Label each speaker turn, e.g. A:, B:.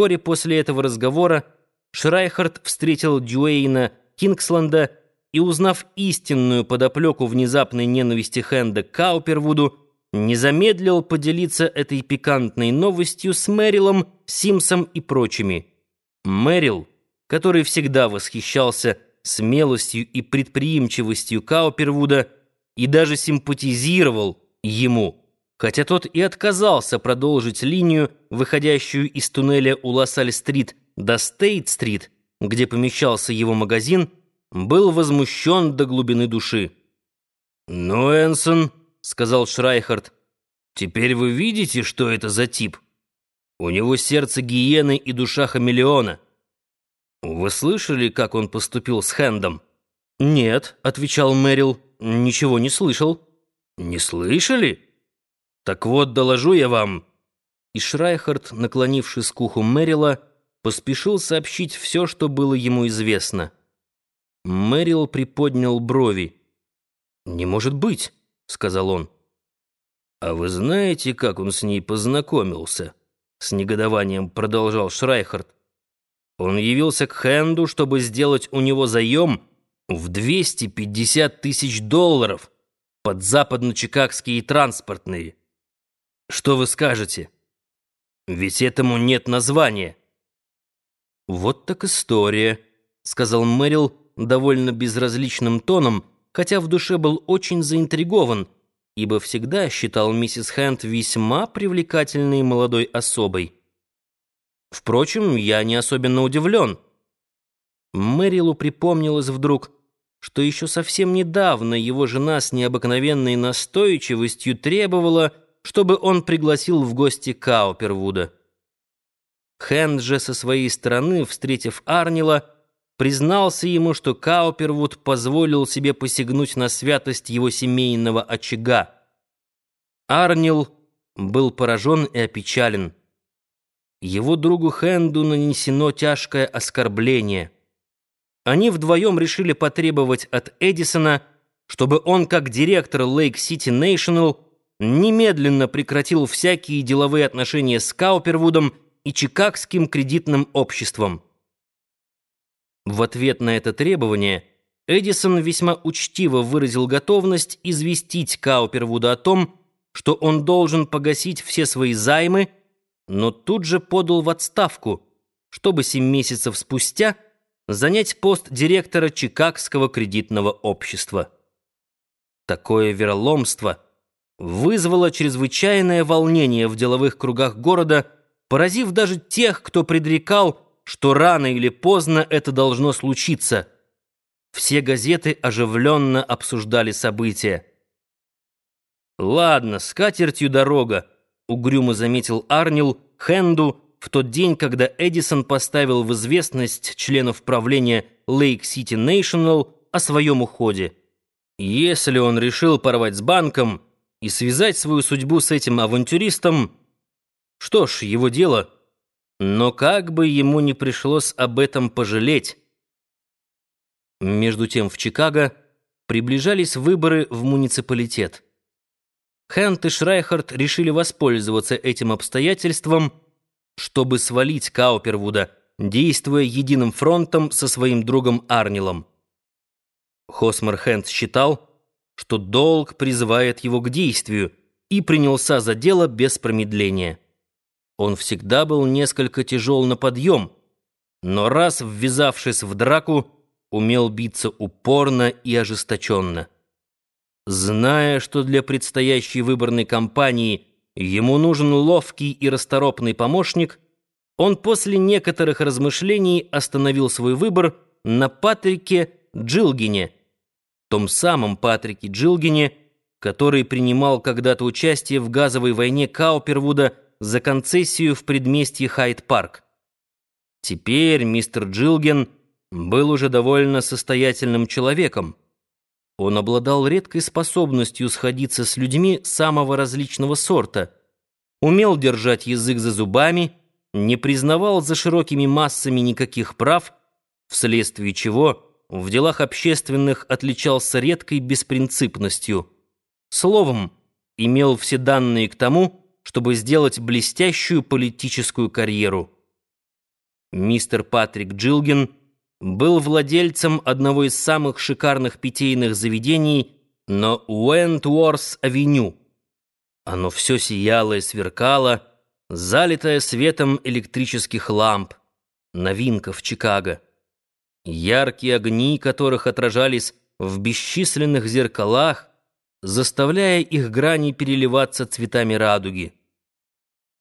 A: Вскоре после этого разговора Шрайхард встретил Дюэйна Кингсланда и, узнав истинную подоплеку внезапной ненависти Хенда Каупервуду, не замедлил поделиться этой пикантной новостью с Мэрилом, Симсом и прочими. Мэрил, который всегда восхищался смелостью и предприимчивостью Каупервуда и даже симпатизировал ему, хотя тот и отказался продолжить линию, выходящую из туннеля у Лассаль-стрит до Стейт-стрит, где помещался его магазин, был возмущен до глубины души. «Ну, Энсон», — сказал Шрайхард, — «теперь вы видите, что это за тип? У него сердце гиены и душа хамелеона». «Вы слышали, как он поступил с Хэндом?» «Нет», — отвечал Мэрил, — «ничего не слышал». «Не слышали? Так вот, доложу я вам». И Шрайхард, наклонившись к уху Мэрила, поспешил сообщить все, что было ему известно. Мэрил приподнял брови. «Не может быть», — сказал он. «А вы знаете, как он с ней познакомился?» С негодованием продолжал Шрайхард. Он явился к Хенду, чтобы сделать у него заем в 250 тысяч долларов под западно-чикагские транспортные. Что вы скажете? Ведь этому нет названия. Вот так история, сказал Мэрил довольно безразличным тоном, хотя в душе был очень заинтригован, ибо всегда считал миссис Хэнд весьма привлекательной молодой особой. Впрочем, я не особенно удивлен. Мэрилу припомнилось вдруг, что еще совсем недавно его жена с необыкновенной настойчивостью требовала, чтобы он пригласил в гости Каупервуда. Хэнд же со своей стороны, встретив Арнила, признался ему, что Каупервуд позволил себе посягнуть на святость его семейного очага. Арнил был поражен и опечален. Его другу Хенду нанесено тяжкое оскорбление. Они вдвоем решили потребовать от Эдисона, чтобы он, как директор Lake City National, немедленно прекратил всякие деловые отношения с Каупервудом и Чикагским кредитным обществом. В ответ на это требование Эдисон весьма учтиво выразил готовность известить Каупервуда о том, что он должен погасить все свои займы, но тут же подал в отставку, чтобы семь месяцев спустя занять пост директора Чикагского кредитного общества. Такое вероломство вызвало чрезвычайное волнение в деловых кругах города, поразив даже тех, кто предрекал, что рано или поздно это должно случиться. Все газеты оживленно обсуждали события. «Ладно, с катертью дорога», угрюмо заметил Арнил Хенду в тот день, когда Эдисон поставил в известность членов правления Lake City National о своем уходе. Если он решил порвать с банком и связать свою судьбу с этим авантюристом, что ж, его дело. Но как бы ему не пришлось об этом пожалеть. Между тем в Чикаго приближались выборы в муниципалитет. Хэнт и Шрайхард решили воспользоваться этим обстоятельством, чтобы свалить Каупервуда, действуя единым фронтом со своим другом Арнилом. Хосмер Хэнт считал, что долг призывает его к действию, и принялся за дело без промедления. Он всегда был несколько тяжел на подъем, но раз ввязавшись в драку, умел биться упорно и ожесточенно. Зная, что для предстоящей выборной кампании ему нужен ловкий и расторопный помощник, он после некоторых размышлений остановил свой выбор на Патрике Джилгине, том самом Патрике Джилгине, который принимал когда-то участие в газовой войне Каупервуда за концессию в предместье Хайд-парк. Теперь мистер Джилген был уже довольно состоятельным человеком. Он обладал редкой способностью сходиться с людьми самого различного сорта, умел держать язык за зубами, не признавал за широкими массами никаких прав, вследствие чего в делах общественных отличался редкой беспринципностью. Словом, имел все данные к тому, чтобы сделать блестящую политическую карьеру. Мистер Патрик Джилгин был владельцем одного из самых шикарных питейных заведений на Уэнтворс-авеню. Оно все сияло и сверкало, залитое светом электрических ламп. Новинка в Чикаго. Яркие огни которых отражались в бесчисленных зеркалах, заставляя их грани переливаться цветами радуги.